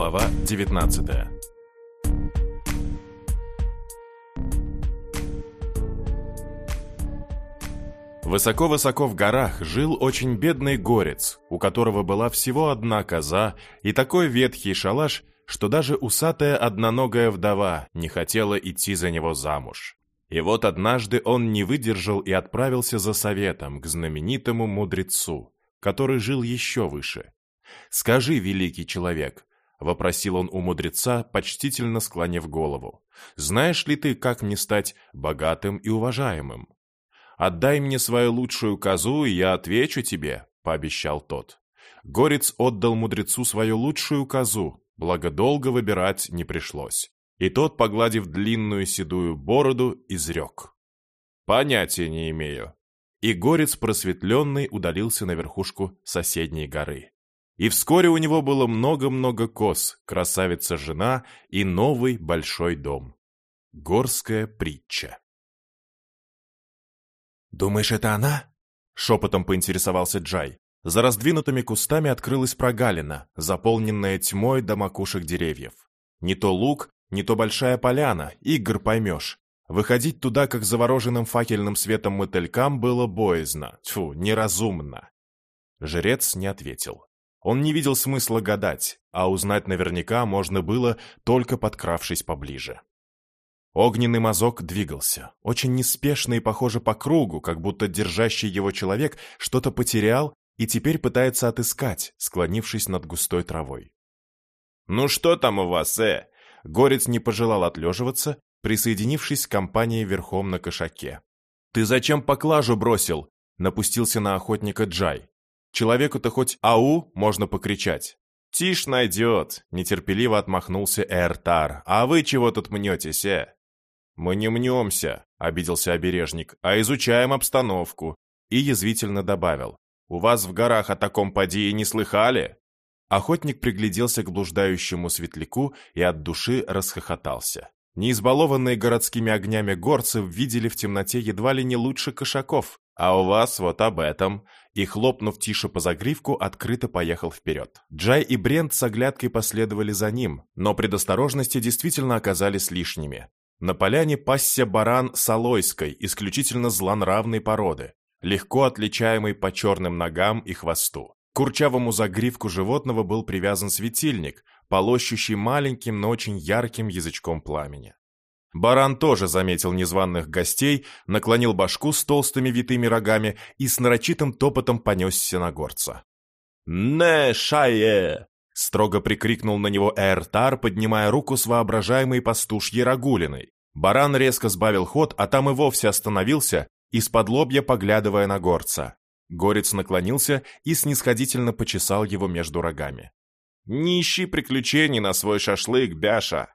Глава 19 Высоко-высоко в горах жил очень бедный горец, у которого была всего одна коза и такой ветхий шалаш, что даже усатая одноногая вдова не хотела идти за него замуж. И вот однажды он не выдержал и отправился за советом к знаменитому мудрецу, который жил еще выше. «Скажи, великий человек, — вопросил он у мудреца, почтительно склонив голову. «Знаешь ли ты, как мне стать богатым и уважаемым?» «Отдай мне свою лучшую козу, и я отвечу тебе», — пообещал тот. Горец отдал мудрецу свою лучшую козу, благо долго выбирать не пришлось. И тот, погладив длинную седую бороду, изрек. «Понятия не имею». И горец просветленный удалился на верхушку соседней горы. И вскоре у него было много-много коз, красавица-жена и новый большой дом. Горская притча. «Думаешь, это она?» — шепотом поинтересовался Джай. За раздвинутыми кустами открылась прогалина, заполненная тьмой до макушек деревьев. Не то луг, не то большая поляна, игр поймешь. Выходить туда, как завороженным факельным светом мотылькам, было боязно, тьфу, неразумно. Жрец не ответил. Он не видел смысла гадать, а узнать наверняка можно было, только подкравшись поближе. Огненный мазок двигался, очень неспешно и похоже по кругу, как будто держащий его человек что-то потерял и теперь пытается отыскать, склонившись над густой травой. «Ну что там у вас, э?» Горец не пожелал отлеживаться, присоединившись к компании верхом на кошаке. «Ты зачем поклажу бросил?» Напустился на охотника Джай. Человеку-то хоть «ау» можно покричать. «Тишь найдет», — нетерпеливо отмахнулся Эртар. «А вы чего тут мнетесь, э?» «Мы не мнемся», — обиделся обережник, «а изучаем обстановку». И язвительно добавил. «У вас в горах о таком поди и не слыхали?» Охотник пригляделся к блуждающему светляку и от души расхохотался. Неизбалованные городскими огнями горцы видели в темноте едва ли не лучше кошаков, а у вас вот об этом. И, хлопнув тише по загривку, открыто поехал вперед. Джай и Брент с оглядкой последовали за ним, но предосторожности действительно оказались лишними. На поляне пасся баран салойской, исключительно злонравной породы, легко отличаемый по черным ногам и хвосту. К курчавому загривку животного был привязан светильник, полощущий маленьким, но очень ярким язычком пламени. Баран тоже заметил незваных гостей, наклонил башку с толстыми витыми рогами и с нарочитым топотом понесся на горца. «Не шае!» — строго прикрикнул на него Эртар, поднимая руку с воображаемой пастушьей рагулиной. Баран резко сбавил ход, а там и вовсе остановился, из-под лобья поглядывая на горца. Горец наклонился и снисходительно почесал его между рогами. «Не ищи приключений на свой шашлык, Бяша!»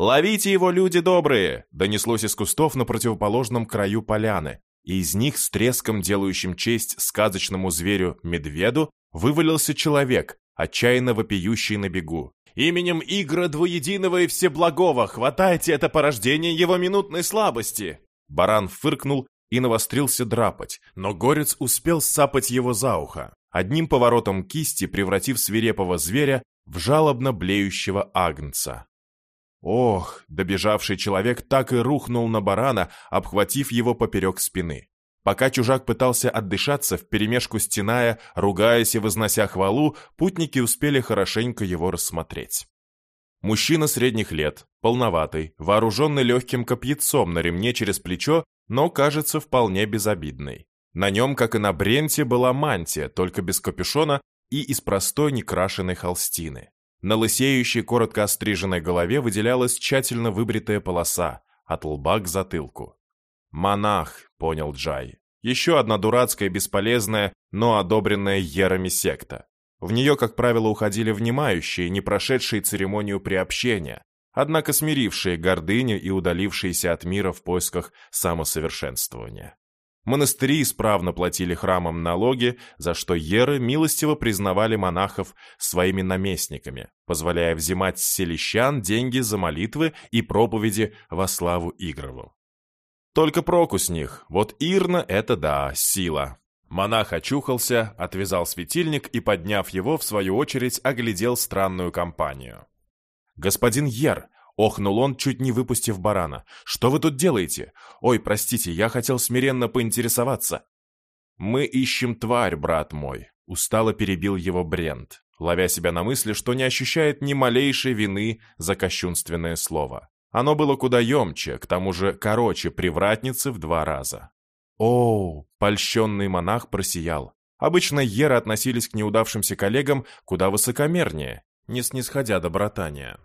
«Ловите его, люди добрые!» донеслось из кустов на противоположном краю поляны, и из них с треском, делающим честь сказочному зверю-медведу, вывалился человек, отчаянно вопиющий на бегу. «Именем Игра Двуединого и Всеблагого хватайте это порождение его минутной слабости!» Баран фыркнул и навострился драпать, но горец успел сапать его за ухо, одним поворотом кисти превратив свирепого зверя в жалобно блеющего агнца. Ох, добежавший человек так и рухнул на барана, обхватив его поперек спины. Пока чужак пытался отдышаться, вперемешку стеная, ругаясь и вознося хвалу, путники успели хорошенько его рассмотреть. Мужчина средних лет, полноватый, вооруженный легким копьецом на ремне через плечо, но кажется вполне безобидный. На нем, как и на Бренте, была мантия, только без капюшона и из простой некрашенной холстины. На лысеющей, коротко остриженной голове выделялась тщательно выбритая полоса от лба к затылку. «Монах», — понял Джай. Еще одна дурацкая, бесполезная, но одобренная ерами секта. В нее, как правило, уходили внимающие, не прошедшие церемонию приобщения, однако смирившие гордыню и удалившиеся от мира в поисках самосовершенствования. Монастыри исправно платили храмам налоги, за что еры милостиво признавали монахов своими наместниками, позволяя взимать с селищан деньги за молитвы и проповеди во славу Игрову. Только проку с них, вот Ирна — это да, сила. Монах очухался, отвязал светильник и, подняв его, в свою очередь, оглядел странную компанию. «Господин Ер!» — охнул он, чуть не выпустив барана. «Что вы тут делаете? Ой, простите, я хотел смиренно поинтересоваться». «Мы ищем тварь, брат мой», — устало перебил его Брент, ловя себя на мысли, что не ощущает ни малейшей вины за кощунственное слово. Оно было куда емче, к тому же короче привратницы в два раза. О, польщенный монах просиял. Обычно еры относились к неудавшимся коллегам куда высокомернее, не снисходя до братания.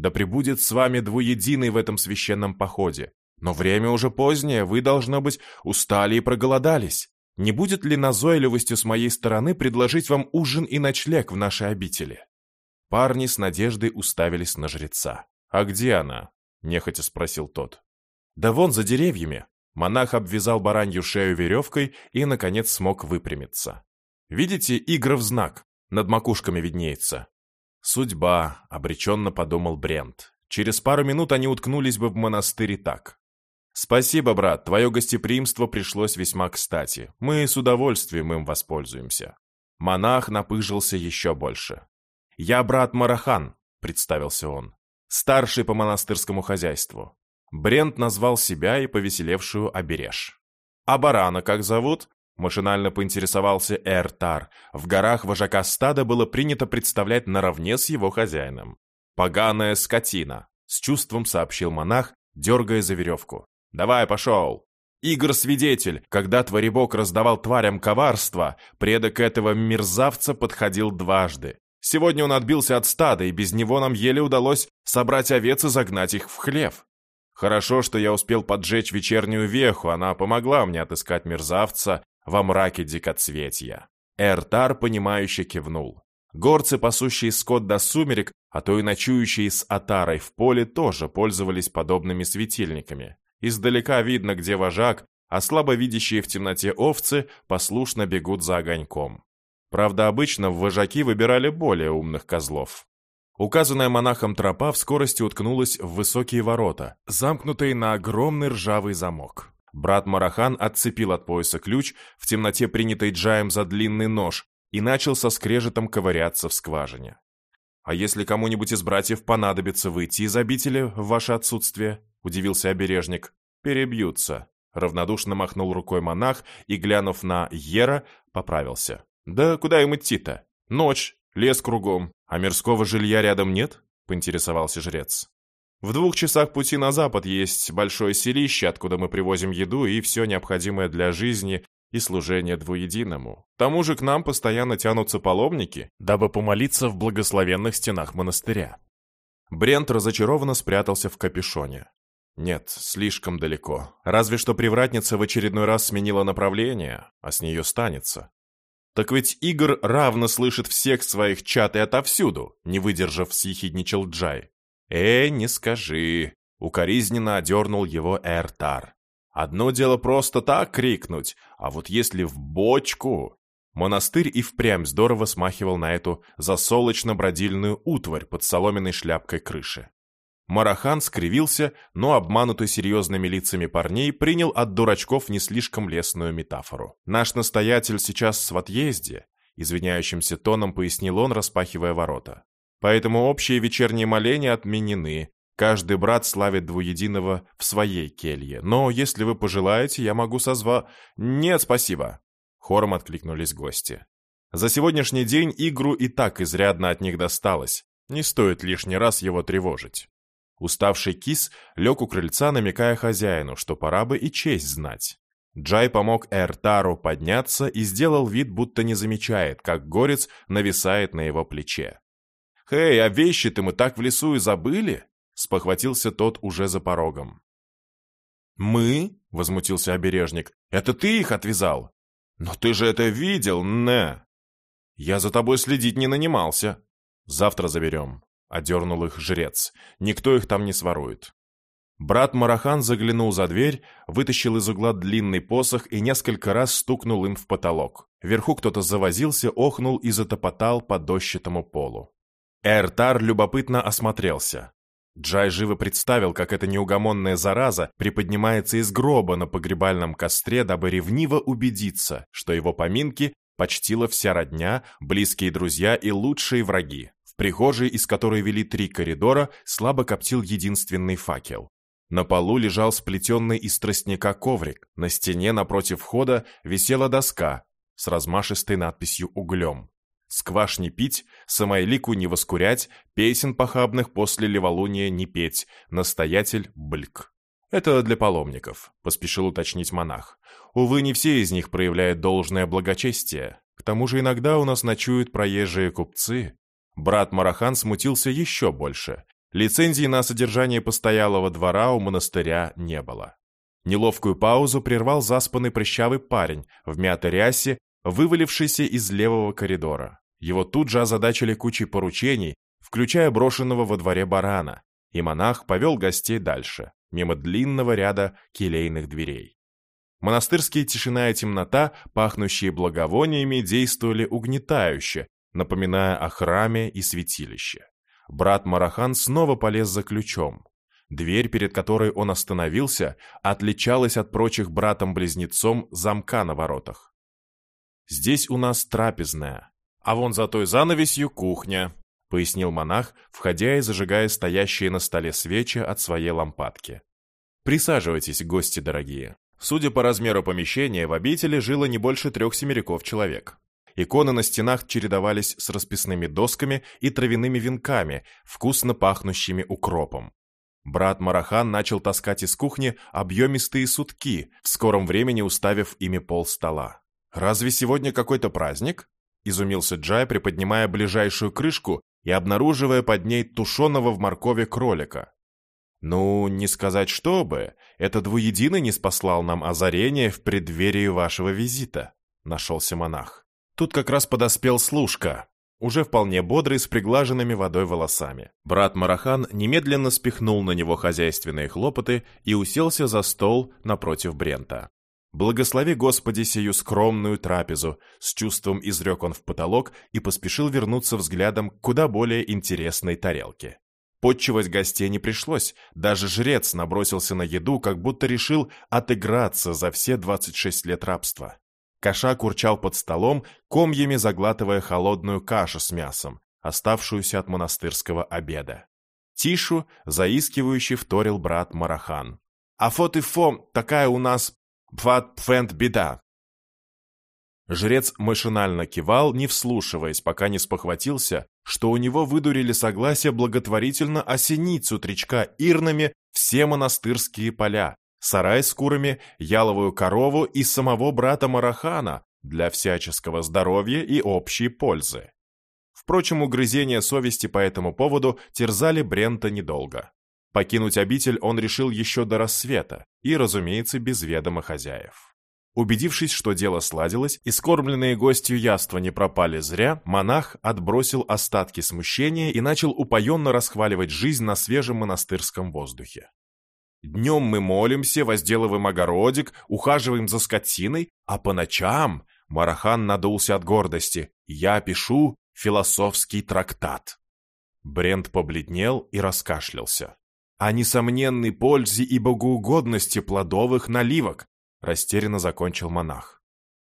Да пребудет с вами двуединый в этом священном походе. Но время уже позднее, вы, должно быть, устали и проголодались. Не будет ли назойливостью с моей стороны предложить вам ужин и ночлег в нашей обители?» Парни с надеждой уставились на жреца. «А где она?» — нехотя спросил тот. «Да вон за деревьями. Монах обвязал баранью шею веревкой и, наконец, смог выпрямиться. «Видите, игров знак, над макушками виднеется». «Судьба», — обреченно подумал Брент. «Через пару минут они уткнулись бы в монастырь и так». «Спасибо, брат, твое гостеприимство пришлось весьма кстати. Мы с удовольствием им воспользуемся». Монах напыжился еще больше. «Я брат Марахан», — представился он, — «старший по монастырскому хозяйству. Брент назвал себя и повеселевшую обереж. «А барана как зовут?» Машинально поинтересовался Эртар. В горах вожака стада было принято представлять наравне с его хозяином. «Поганая скотина», — с чувством сообщил монах, дергая за веревку. «Давай, пошел!» Игр-свидетель, когда Творебок раздавал тварям коварство, предок этого мерзавца подходил дважды. Сегодня он отбился от стада, и без него нам еле удалось собрать овец и загнать их в хлев. Хорошо, что я успел поджечь вечернюю веху, она помогла мне отыскать мерзавца во мраке дикоцветья. Эртар, понимающе кивнул. Горцы, пасущие скот до сумерек, а то и ночующие с отарой в поле, тоже пользовались подобными светильниками. Издалека видно, где вожак, а слабо видящие в темноте овцы послушно бегут за огоньком. Правда, обычно в вожаки выбирали более умных козлов. Указанная монахом тропа в скорости уткнулась в высокие ворота, замкнутые на огромный ржавый замок. Брат Марахан отцепил от пояса ключ, в темноте принятый Джаем за длинный нож, и начал со скрежетом ковыряться в скважине. «А если кому-нибудь из братьев понадобится выйти из обители в ваше отсутствие?» – удивился обережник. «Перебьются», – равнодушно махнул рукой монах и, глянув на Ера, поправился. «Да куда им идти-то? Ночь, Лес кругом, а мирского жилья рядом нет?» — поинтересовался жрец. «В двух часах пути на запад есть большое селище, откуда мы привозим еду и все необходимое для жизни и служения двуединому. К тому же к нам постоянно тянутся паломники, дабы помолиться в благословенных стенах монастыря». Брент разочарованно спрятался в капюшоне. Нет, слишком далеко. Разве что привратница в очередной раз сменила направление, а с нее станется. Так ведь Игорь равно слышит всех своих чат и отовсюду, не выдержав, съехидничал Джай. «Э, не скажи!» — укоризненно одернул его Эртар. «Одно дело просто так крикнуть, а вот если в бочку...» Монастырь и впрямь здорово смахивал на эту засолочно-бродильную утварь под соломенной шляпкой крыши. Марахан скривился, но обманутый серьезными лицами парней принял от дурачков не слишком лестную метафору. «Наш настоятель сейчас в отъезде», — извиняющимся тоном пояснил он, распахивая ворота. «Поэтому общие вечерние моления отменены. Каждый брат славит двуединого в своей келье. Но если вы пожелаете, я могу созва...» «Нет, спасибо!» Хором откликнулись гости. За сегодняшний день Игру и так изрядно от них досталось. Не стоит лишний раз его тревожить. Уставший кис лег у крыльца, намекая хозяину, что пора бы и честь знать. Джай помог Эртару подняться и сделал вид, будто не замечает, как горец нависает на его плече. «Хей, а вещи-то мы так в лесу и забыли?» — спохватился тот уже за порогом. «Мы?» — возмутился обережник. «Это ты их отвязал?» «Но ты же это видел, не!» «Я за тобой следить не нанимался. Завтра заберем», Одернул их жрец. Никто их там не сворует. Брат Марахан заглянул за дверь, вытащил из угла длинный посох и несколько раз стукнул им в потолок. Вверху кто-то завозился, охнул и затопотал по дощатому полу. Эртар любопытно осмотрелся. Джай живо представил, как эта неугомонная зараза приподнимается из гроба на погребальном костре, дабы ревниво убедиться, что его поминки почтила вся родня, близкие друзья и лучшие враги. В прихожей, из которой вели три коридора, слабо коптил единственный факел. На полу лежал сплетенный из тростника коврик, на стене напротив входа висела доска с размашистой надписью «Углем». Скваш не пить, самойлику не воскурять, песен похабных после леволуния не петь, настоятель бльк. Это для паломников, поспешил уточнить монах. Увы, не все из них проявляют должное благочестие. К тому же иногда у нас ночуют проезжие купцы. Брат Марахан смутился еще больше. Лицензии на содержание постоялого двора у монастыря не было. Неловкую паузу прервал заспанный прыщавый парень в мятой рясе, вывалившийся из левого коридора. Его тут же озадачили кучей поручений, включая брошенного во дворе барана, и монах повел гостей дальше, мимо длинного ряда келейных дверей. Монастырские тишина и темнота, пахнущие благовониями, действовали угнетающе, напоминая о храме и святилище. Брат Марахан снова полез за ключом. Дверь, перед которой он остановился, отличалась от прочих братом-близнецом замка на воротах. «Здесь у нас трапезная, а вон за той занавесью кухня», — пояснил монах, входя и зажигая стоящие на столе свечи от своей лампадки. «Присаживайтесь, гости дорогие. Судя по размеру помещения, в обители жило не больше трех семеряков человек. Иконы на стенах чередовались с расписными досками и травяными венками, вкусно пахнущими укропом. Брат Марахан начал таскать из кухни объемистые сутки, в скором времени уставив ими пол стола. «Разве сегодня какой-то праздник?» – изумился Джай, приподнимая ближайшую крышку и обнаруживая под ней тушеного в моркови кролика. «Ну, не сказать чтобы, это двуединый не спаслал нам озарение в преддверии вашего визита», — нашелся монах. Тут как раз подоспел служка, уже вполне бодрый, с приглаженными водой волосами. Брат Марахан немедленно спихнул на него хозяйственные хлопоты и уселся за стол напротив Брента. «Благослови, Господи, сию скромную трапезу!» С чувством изрек он в потолок и поспешил вернуться взглядом к куда более интересной тарелке. Подчивать гостей не пришлось, даже жрец набросился на еду, как будто решил отыграться за все 26 лет рабства. Кошак урчал под столом, комьями заглатывая холодную кашу с мясом, оставшуюся от монастырского обеда. Тишу заискивающе вторил брат Марахан. «А фот и фом, такая у нас пфат пфент беда!» Жрец машинально кивал, не вслушиваясь, пока не спохватился, что у него выдурили согласие благотворительно осенить с утречка ирнами все монастырские поля, сарай с курами, яловую корову и самого брата Марахана для всяческого здоровья и общей пользы. Впрочем, угрызения совести по этому поводу терзали Брента недолго. Покинуть обитель он решил еще до рассвета и, разумеется, без ведома хозяев. Убедившись, что дело сладилось и скормленные гостью яства не пропали зря, монах отбросил остатки смущения и начал упоенно расхваливать жизнь на свежем монастырском воздухе. Днем мы молимся, возделываем огородик, ухаживаем за скотиной, а по ночам, Марахан надулся от гордости, я пишу философский трактат. Брент побледнел и раскашлялся. О несомненной пользе и богоугодности плодовых наливок, Растерянно закончил монах.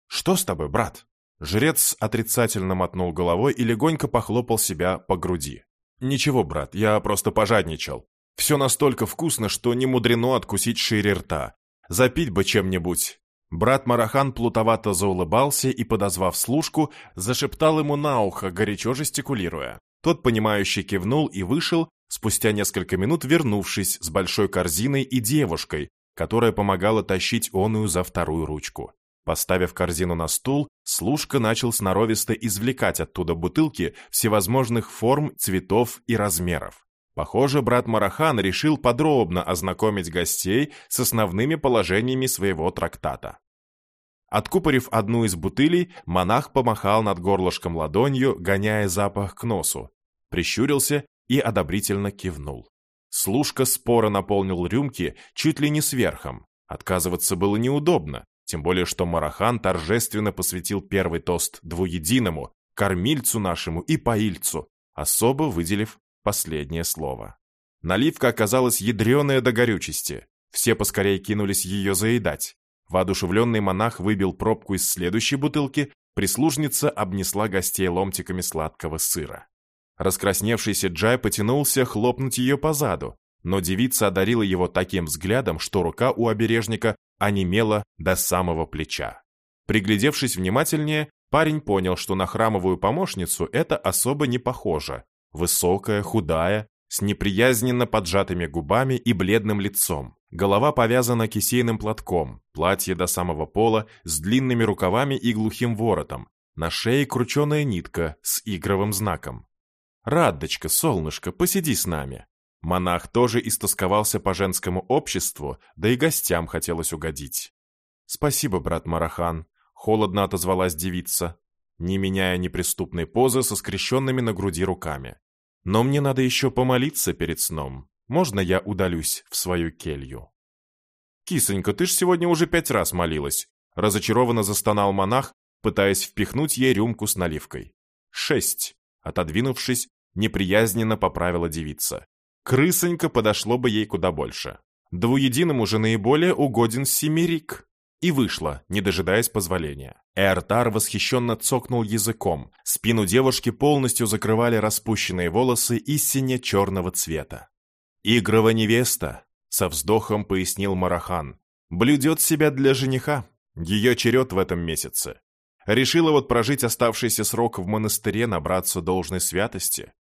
«Что с тобой, брат?» Жрец отрицательно мотнул головой и легонько похлопал себя по груди. «Ничего, брат, я просто пожадничал. Все настолько вкусно, что не мудрено откусить шире рта. Запить бы чем-нибудь». Брат Марахан плутовато заулыбался и, подозвав служку, зашептал ему на ухо, горячо жестикулируя. Тот, понимающий, кивнул и вышел, спустя несколько минут вернувшись с большой корзиной и девушкой, которая помогала тащить оную за вторую ручку. Поставив корзину на стул, служка начал сноровисто извлекать оттуда бутылки всевозможных форм, цветов и размеров. Похоже, брат Марахан решил подробно ознакомить гостей с основными положениями своего трактата. Откупорив одну из бутылей, монах помахал над горлышком ладонью, гоняя запах к носу, прищурился и одобрительно кивнул. Служка споро наполнил рюмки чуть ли не сверхом. Отказываться было неудобно, тем более что Марахан торжественно посвятил первый тост двуединому, кормильцу нашему и поильцу, особо выделив последнее слово. Наливка оказалась ядреная до горючести. Все поскорее кинулись ее заедать. Воодушевленный монах выбил пробку из следующей бутылки, прислужница обнесла гостей ломтиками сладкого сыра. Раскрасневшийся Джай потянулся хлопнуть ее по заду, но девица одарила его таким взглядом, что рука у обережника онемела до самого плеча. Приглядевшись внимательнее, парень понял, что на храмовую помощницу это особо не похоже. Высокая, худая, с неприязненно поджатыми губами и бледным лицом. Голова повязана кисейным платком, платье до самого пола с длинными рукавами и глухим воротом, на шее крученая нитка с игровым знаком. «Радочка, солнышко, посиди с нами». Монах тоже истосковался по женскому обществу, да и гостям хотелось угодить. «Спасибо, брат Марахан», — холодно отозвалась девица, не меняя неприступной позы со скрещенными на груди руками. Но мне надо еще помолиться перед сном. Можно я удалюсь в свою келью?» «Кисонька, ты ж сегодня уже пять раз молилась», — разочарованно застонал монах, пытаясь впихнуть ей рюмку с наливкой. «Шесть», — отодвинувшись, неприязненно поправила девица. «Крысонька подошло бы ей куда больше. Двуединому же наиболее угоден семерик» и вышла, не дожидаясь позволения. Эртар восхищенно цокнул языком. Спину девушки полностью закрывали распущенные волосы истине черного цвета. «Игрова невеста», — со вздохом пояснил Марахан, — «блюдет себя для жениха. Ее черед в этом месяце. Решила вот прожить оставшийся срок в монастыре, набраться должной святости.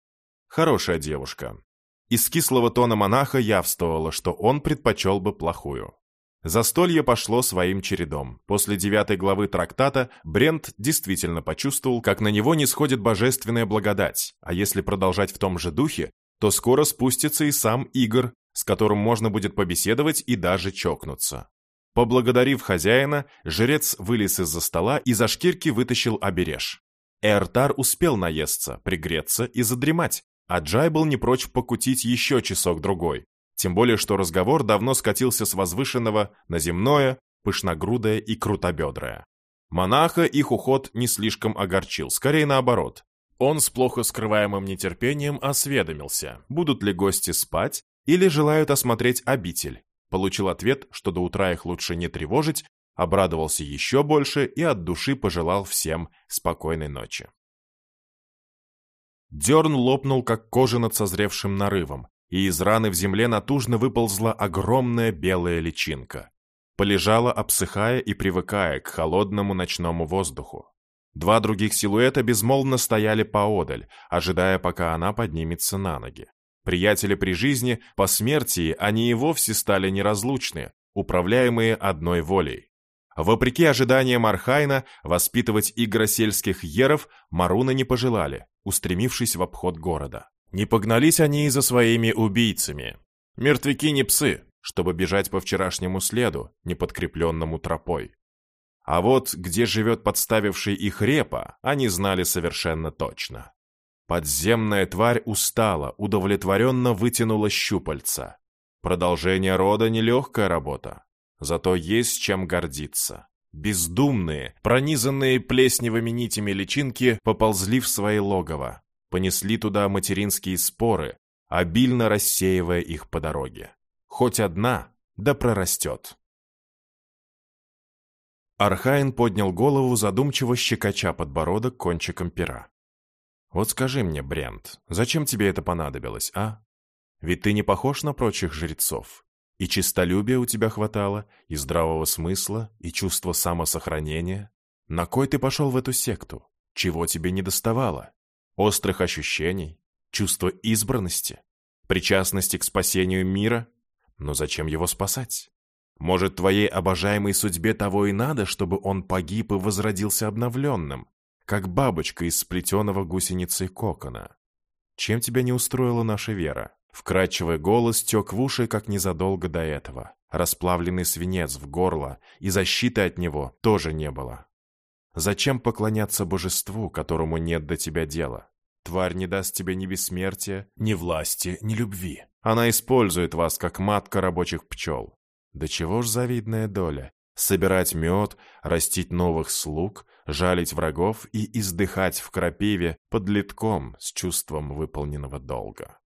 Хорошая девушка». Из кислого тона монаха явствовало, что он предпочел бы плохую. Застолье пошло своим чередом. После девятой главы трактата Брент действительно почувствовал, как на него не сходит божественная благодать, а если продолжать в том же духе, то скоро спустится и сам Игорь, с которым можно будет побеседовать и даже чокнуться. Поблагодарив хозяина, жрец вылез из-за стола и за шкирки вытащил обереж. Эртар успел наесться, пригреться и задремать, а Джай был не прочь покутить еще часок-другой, тем более, что разговор давно скатился с возвышенного на земное, пышногрудое и крутобедрое. Монаха их уход не слишком огорчил, скорее наоборот. Он с плохо скрываемым нетерпением осведомился, будут ли гости спать или желают осмотреть обитель. Получил ответ, что до утра их лучше не тревожить, обрадовался еще больше и от души пожелал всем спокойной ночи. Дерн лопнул, как кожа над созревшим нарывом, и из раны в земле натужно выползла огромная белая личинка. Полежала, обсыхая и привыкая к холодному ночному воздуху. Два других силуэта безмолвно стояли поодаль, ожидая, пока она поднимется на ноги. Приятели при жизни, по смерти они и вовсе стали неразлучны, управляемые одной волей. Вопреки ожиданиям Архайна, воспитывать игра сельских еров Маруна не пожелали, устремившись в обход города. Не погнались они и за своими убийцами. Мертвяки не псы, чтобы бежать по вчерашнему следу, не подкрепленному тропой. А вот где живет подставивший их репа, они знали совершенно точно. Подземная тварь устала, удовлетворенно вытянула щупальца. Продолжение рода – нелегкая работа. Зато есть чем гордиться. Бездумные, пронизанные плесневыми нитями личинки поползли в свои логово, понесли туда материнские споры, обильно рассеивая их по дороге. Хоть одна, да прорастет. Архайн поднял голову, задумчиво щекоча подбородок кончиком пера. «Вот скажи мне, Брент, зачем тебе это понадобилось, а? Ведь ты не похож на прочих жрецов. И чистолюбия у тебя хватало, и здравого смысла, и чувства самосохранения. На кой ты пошел в эту секту? Чего тебе не доставало? острых ощущений, чувства избранности, причастности к спасению мира. Но зачем его спасать? Может, твоей обожаемой судьбе того и надо, чтобы он погиб и возродился обновленным, как бабочка из сплетенного гусеницей кокона? Чем тебя не устроила наша вера? Вкрадчивый голос тек в уши, как незадолго до этого. Расплавленный свинец в горло, и защиты от него тоже не было. Зачем поклоняться божеству, которому нет до тебя дела? Тварь не даст тебе ни бессмертия, ни власти, ни любви. Она использует вас, как матка рабочих пчел. Да чего ж завидная доля? Собирать мед, растить новых слуг, жалить врагов и издыхать в крапиве под литком с чувством выполненного долга.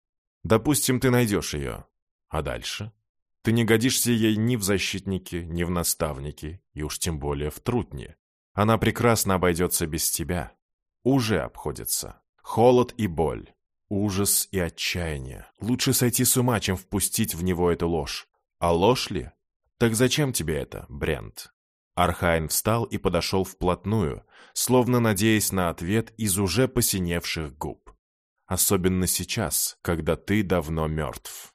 Допустим, ты найдешь ее. А дальше? Ты не годишься ей ни в защитнике, ни в наставнике, и уж тем более в трутне. Она прекрасно обойдется без тебя. Уже обходится. Холод и боль, ужас и отчаяние. Лучше сойти с ума, чем впустить в него эту ложь. А ложь ли? Так зачем тебе это, Брент? Архайн встал и подошел вплотную, словно надеясь на ответ из уже посиневших губ. Особенно сейчас, когда ты давно мертв.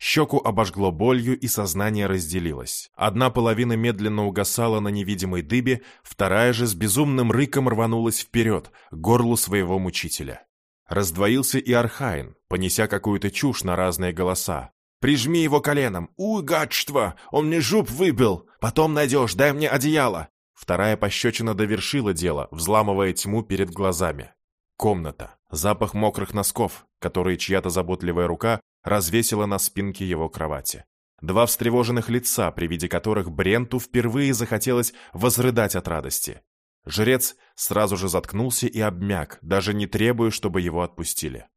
Щеку обожгло болью, и сознание разделилось. Одна половина медленно угасала на невидимой дыбе, вторая же с безумным рыком рванулась вперед, к горлу своего мучителя. Раздвоился и Архайн, понеся какую-то чушь на разные голоса. «Прижми его коленом! Уй, гадство! Он мне жуб выбил! Потом найдешь, дай мне одеяло!» Вторая пощечина довершила дело, взламывая тьму перед глазами. Комната. Запах мокрых носков, которые чья-то заботливая рука развесила на спинке его кровати. Два встревоженных лица, при виде которых Бренту впервые захотелось возрыдать от радости. Жрец сразу же заткнулся и обмяк, даже не требуя, чтобы его отпустили.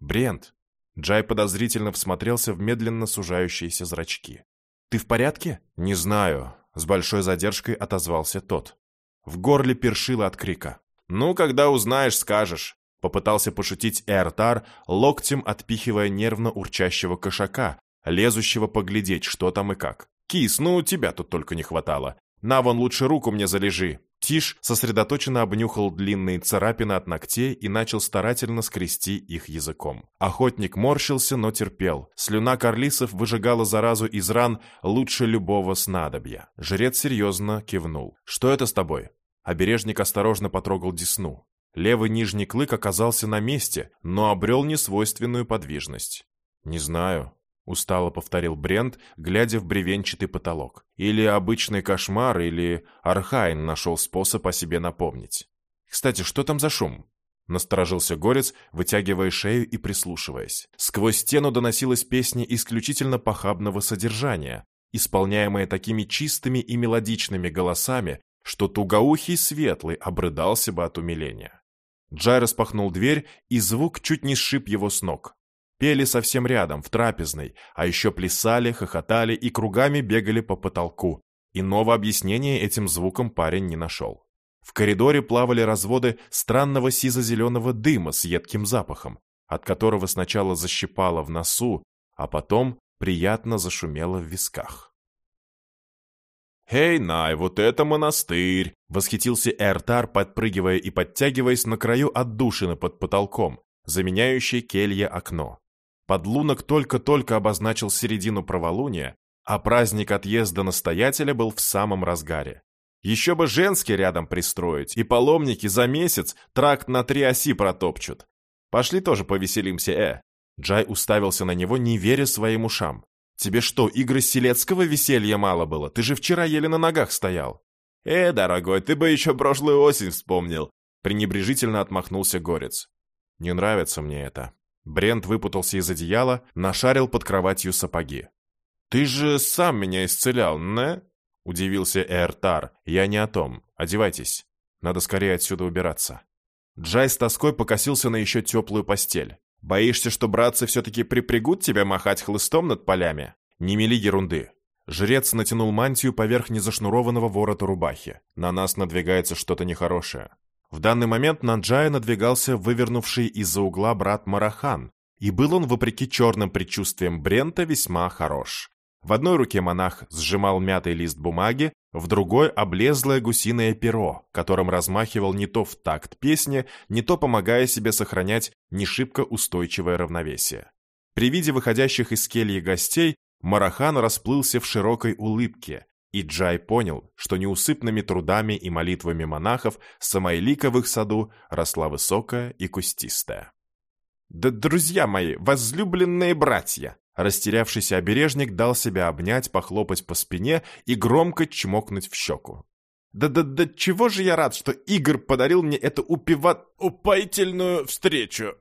«Брент!» Джай подозрительно всмотрелся в медленно сужающиеся зрачки. «Ты в порядке?» «Не знаю», — с большой задержкой отозвался тот. В горле першило от крика. «Ну, когда узнаешь, скажешь», — попытался пошутить Эртар, локтем отпихивая нервно урчащего кошака, лезущего поглядеть, что там и как. «Кис, ну тебя тут только не хватало. На вон лучше руку мне залежи, Тиш сосредоточенно обнюхал длинные царапины от ногтей и начал старательно скрести их языком. Охотник морщился, но терпел. Слюна карлисов выжигала заразу из ран лучше любого снадобья. Жрец серьезно кивнул. «Что это с тобой?» Обережник осторожно потрогал десну. Левый нижний клык оказался на месте, но обрел несвойственную подвижность. «Не знаю», устало повторил Брент, глядя в бревенчатый потолок. Или обычный кошмар, или Архайн нашел способ о себе напомнить. «Кстати, что там за шум?» Насторожился Горец, вытягивая шею и прислушиваясь. Сквозь стену доносилась песня исключительно похабного содержания, исполняемая такими чистыми и мелодичными голосами, что тугоухий светлый обрыдался бы от умиления. Джай распахнул дверь, и звук чуть не сшиб его с ног. Пели совсем рядом, в трапезной, а еще плясали, хохотали и кругами бегали по потолку. Иного объяснения этим звуком парень не нашел. В коридоре плавали разводы странного сизо-зеленого дыма с едким запахом, от которого сначала защипало в носу, а потом приятно зашумело в висках. «Эй, Най, вот это монастырь!» — восхитился Эртар, подпрыгивая и подтягиваясь на краю отдушины под потолком, заменяющей келье окно. Подлунок только-только обозначил середину праволуния, а праздник отъезда настоятеля был в самом разгаре. Еще бы женский рядом пристроить, и паломники за месяц тракт на три оси протопчут. Пошли тоже повеселимся, э. Джай уставился на него, не веря своим ушам. «Тебе что, игры селецкого веселья мало было? Ты же вчера еле на ногах стоял». «Э, дорогой, ты бы еще прошлую осень вспомнил», пренебрежительно отмахнулся Горец. «Не нравится мне это», Брент выпутался из одеяла, нашарил под кроватью сапоги. «Ты же сам меня исцелял, не?» — удивился Эртар. «Я не о том. Одевайтесь. Надо скорее отсюда убираться». Джай с тоской покосился на еще теплую постель. «Боишься, что братцы все-таки припрягут тебя махать хлыстом над полями? Не мели ерунды». Жрец натянул мантию поверх незашнурованного ворота рубахи. На нас надвигается что-то нехорошее. В данный момент на Джая надвигался вывернувший из-за угла брат Марахан, и был он, вопреки черным предчувствиям Брента, весьма хорош. В одной руке монах сжимал мятый лист бумаги, в другой — облезлое гусиное перо, которым размахивал не то в такт песни, не то помогая себе сохранять не устойчивое равновесие. При виде выходящих из кельи гостей Марахан расплылся в широкой улыбке, и Джай понял, что неусыпными трудами и молитвами монахов Самойлика в их саду росла высокая и кустистая. «Да, друзья мои, возлюбленные братья!» Растерявшийся обережник дал себя обнять, похлопать по спине и громко чмокнуть в щеку. «Да-да-да, чего же я рад, что Игорь подарил мне эту упива... упоительную встречу!»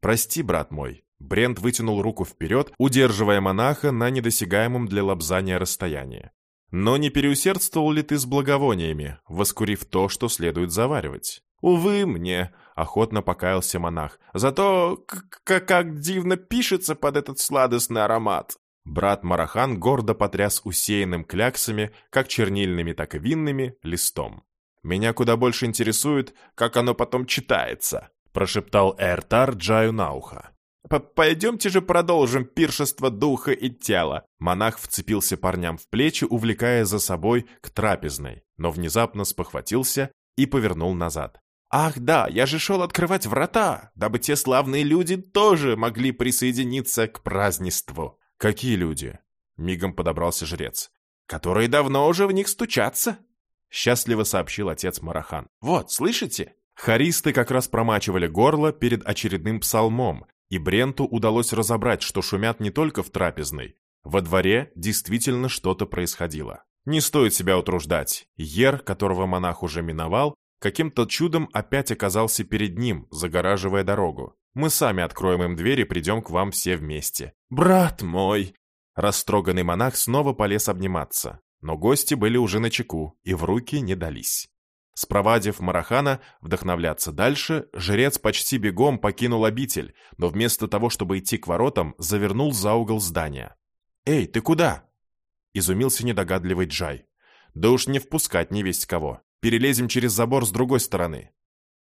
«Прости, брат мой». Брент вытянул руку вперед, удерживая монаха на недосягаемом для лобзания расстоянии. Но не переусердствовал ли ты с благовониями, воскурив то, что следует заваривать? «Увы мне», — охотно покаялся монах. «Зато как дивно пишется под этот сладостный аромат». Брат Марахан гордо потряс усеянным кляксами, как чернильными, так и винными, листом. «Меня куда больше интересует, как оно потом читается», — прошептал Эртар Джаю на ухо. «Пойдемте же продолжим пиршество духа и тела». Монах вцепился парням в плечи, увлекая за собой к трапезной, но внезапно спохватился и повернул назад. «Ах да, я же шел открывать врата, дабы те славные люди тоже могли присоединиться к празднеству». «Какие люди?» — мигом подобрался жрец. «Которые давно уже в них стучатся», — счастливо сообщил отец Марахан. «Вот, слышите?» Харисты как раз промачивали горло перед очередным псалмом, и Бренту удалось разобрать, что шумят не только в трапезной. Во дворе действительно что-то происходило. Не стоит себя утруждать. Ер, которого монах уже миновал, каким-то чудом опять оказался перед ним, загораживая дорогу. Мы сами откроем им дверь и придем к вам все вместе. Брат мой!» Растроганный монах снова полез обниматься, но гости были уже на чеку и в руки не дались. Спровадив Марахана вдохновляться дальше, жрец почти бегом покинул обитель, но вместо того, чтобы идти к воротам, завернул за угол здания. «Эй, ты куда?» — изумился недогадливый Джай. «Да уж не впускать не весть кого. Перелезем через забор с другой стороны».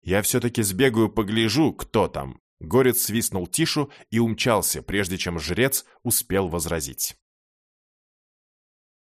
«Я все-таки сбегаю, погляжу, кто там», Горец свистнул Тишу и умчался, прежде чем жрец успел возразить.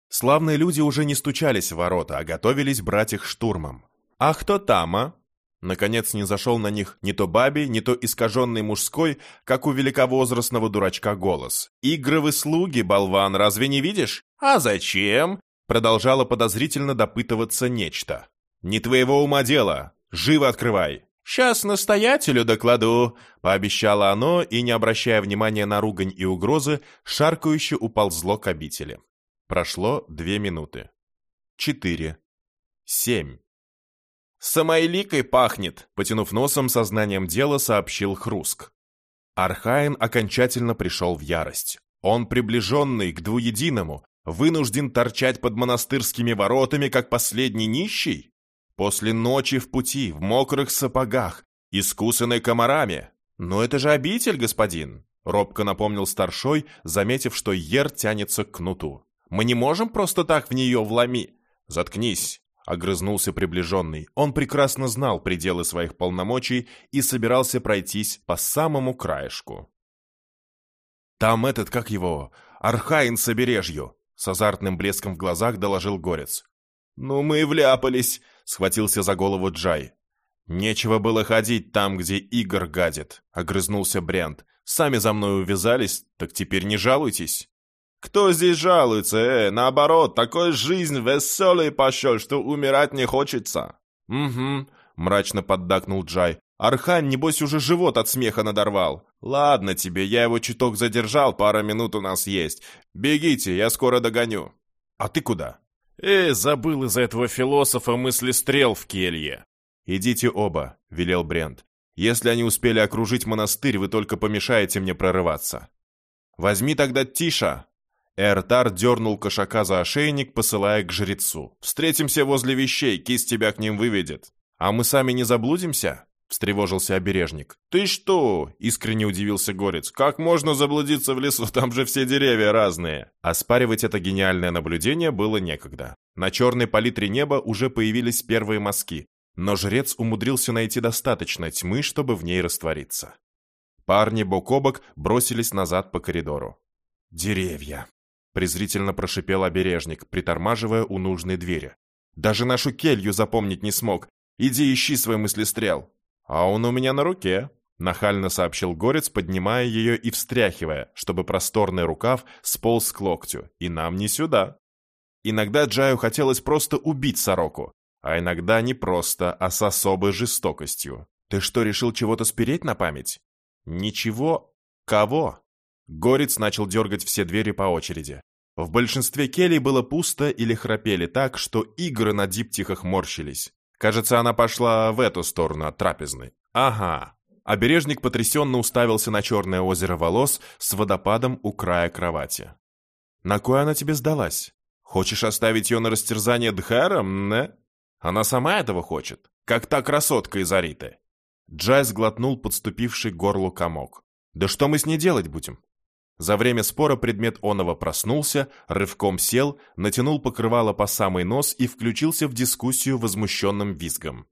Славные люди уже не стучались в ворота, а готовились брать их штурмом. «А кто там, а?» Наконец не зашел на них ни то бабий, ни то искаженный мужской, как у великовозрастного дурачка голос. «Игровы слуги, болван, разве не видишь? А зачем?» Продолжало подозрительно допытываться нечто. «Не твоего ума дело! Живо открывай!» «Сейчас настоятелю докладу», — пообещало оно и, не обращая внимания на ругань и угрозы, шаркающе уползло к обители. Прошло две минуты. Четыре. Семь. «Самойликой пахнет», — потянув носом сознанием дела, сообщил Хруск. Архаин окончательно пришел в ярость. Он, приближенный к двуединому, вынужден торчать под монастырскими воротами, как последний нищий? После ночи в пути, в мокрых сапогах, искусанной комарами. Но это же обитель, господин!» Робко напомнил старшой, заметив, что Ер тянется к кнуту. «Мы не можем просто так в нее вломи!» «Заткнись!» — огрызнулся приближенный. Он прекрасно знал пределы своих полномочий и собирался пройтись по самому краешку. «Там этот, как его, Архаин с обережью!» С азартным блеском в глазах доложил Горец. «Ну мы и вляпались!» схватился за голову Джай. «Нечего было ходить там, где Игорь гадит», — огрызнулся Брент. «Сами за мной увязались, так теперь не жалуйтесь». «Кто здесь жалуется, э? Наоборот, такой жизнь веселый пошел, что умирать не хочется». «Угу», — мрачно поддакнул Джай. «Архан, небось, уже живот от смеха надорвал. Ладно тебе, я его чуток задержал, пара минут у нас есть. Бегите, я скоро догоню». «А ты куда?» «Эй, забыл из-за этого философа мысли стрел в келье!» «Идите оба», — велел Брент. «Если они успели окружить монастырь, вы только помешаете мне прорываться». «Возьми тогда Тиша!» Эртар дернул кошака за ошейник, посылая к жрецу. «Встретимся возле вещей, кисть тебя к ним выведет. А мы сами не заблудимся?» встревожился обережник. «Ты что?» — искренне удивился Горец. «Как можно заблудиться в лесу? Там же все деревья разные!» Оспаривать это гениальное наблюдение было некогда. На черной палитре неба уже появились первые мазки, но жрец умудрился найти достаточно тьмы, чтобы в ней раствориться. Парни бок о бок бросились назад по коридору. «Деревья!» — презрительно прошипел обережник, притормаживая у нужной двери. «Даже нашу келью запомнить не смог. Иди ищи свой мыслестрел!» «А он у меня на руке», — нахально сообщил Горец, поднимая ее и встряхивая, чтобы просторный рукав сполз к локтю. «И нам не сюда». Иногда Джаю хотелось просто убить сороку, а иногда не просто, а с особой жестокостью. «Ты что, решил чего-то спереть на память?» «Ничего. Кого?» Горец начал дергать все двери по очереди. В большинстве келей было пусто или храпели так, что игры на диптихах морщились. Кажется, она пошла в эту сторону от трапезной. Ага. Обережник потрясенно уставился на черное озеро волос с водопадом у края кровати. «На кой она тебе сдалась? Хочешь оставить ее на растерзание Дхаром, не?» «Она сама этого хочет. как та красотка из Ариты. Джай сглотнул подступивший к горлу комок. «Да что мы с ней делать будем?» За время спора предмет оного проснулся, рывком сел, натянул покрывало по самый нос и включился в дискуссию возмущенным визгом.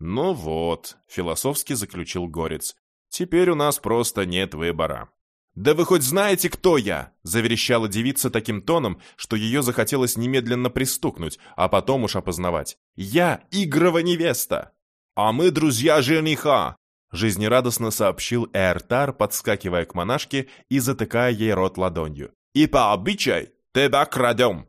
«Ну вот», — философски заключил Горец, — «теперь у нас просто нет выбора». «Да вы хоть знаете, кто я?» — заверещала девица таким тоном, что ее захотелось немедленно пристукнуть, а потом уж опознавать. «Я Игрова невеста!» «А мы друзья жениха!» — жизнерадостно сообщил Эртар, подскакивая к монашке и затыкая ей рот ладонью. «И по обычай тебя крадем!»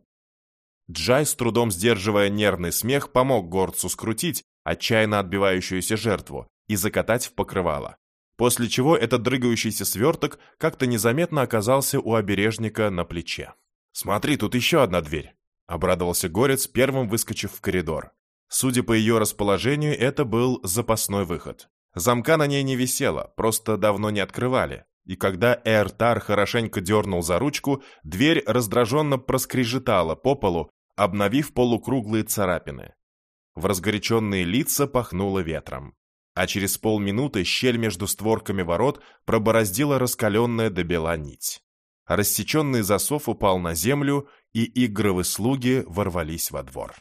Джай, с трудом сдерживая нервный смех, помог горцу скрутить отчаянно отбивающуюся жертву и закатать в покрывало после чего этот дрыгающийся сверток как-то незаметно оказался у обережника на плече. «Смотри, тут еще одна дверь», — обрадовался Горец, первым выскочив в коридор. Судя по ее расположению, это был запасной выход. Замка на ней не висело, просто давно не открывали. И когда Эртар хорошенько дернул за ручку, дверь раздраженно проскрежетала по полу, обновив полукруглые царапины. В разгоряченные лица пахнуло ветром а через полминуты щель между створками ворот пробороздила раскаленная до бела нить. Рассеченный засов упал на землю, и игровые слуги ворвались во двор.